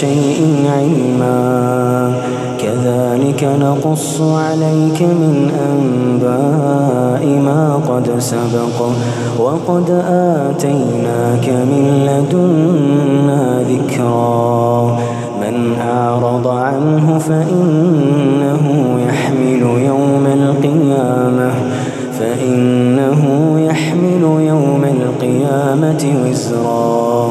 شيء علما. كذلك نقص عليك من أنباء ما قد سبق وقد آتيناك من لدنا ذكرا. من أعرض عنه فإنه يحمل يوم القيامة. فإنه يحمل يوم القيامة وزرا.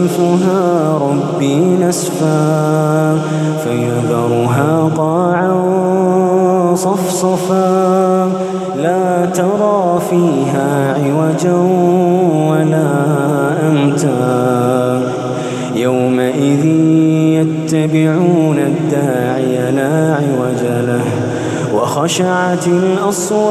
ينسفها ربي نسفا فيذرها قاعا صفصفا. لا ترى فيها عوجا ولا أمتا. يومئذ يتبعون الداعي لا عوج له وخشعت الأصوات.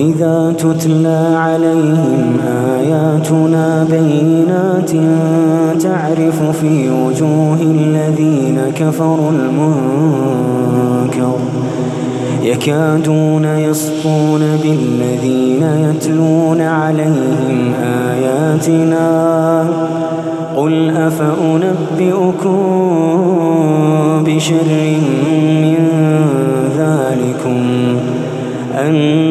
وإذا تتلى عليهم آياتنا بينات تعرف في وجوه الذين كفروا المنكر يكادون يسطون بالذين يتلون عليهم آياتنا قل أفأنبئكم بشر من ذلكم النار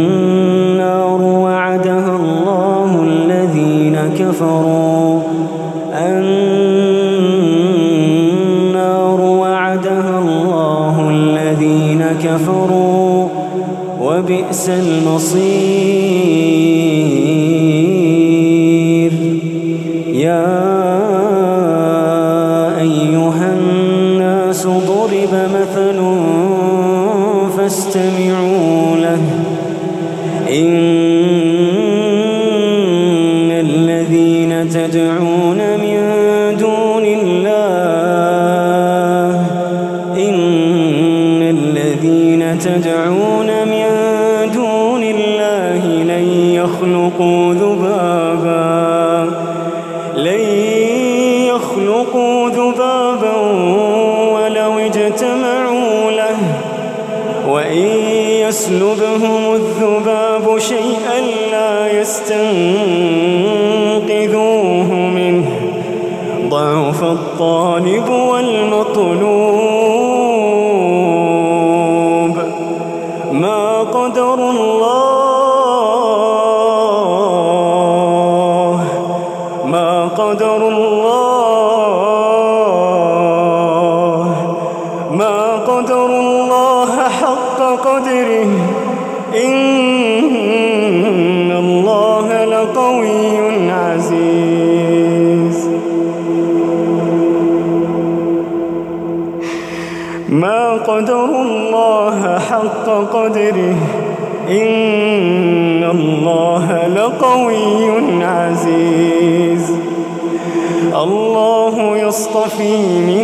كفروا النار وعدها الله الذين كفروا وبئس المصير. ذبابا ولو اجتمعوا له وإن يسلبهم الذباب شيئا لا يستنقذوه منه. ضعف الطالب والمطلوب ما قدر الله حق قدره. إن الله لقوي عزيز. ما قدر الله حق قدره. إن الله لقوي عزيز. الله يصطفي من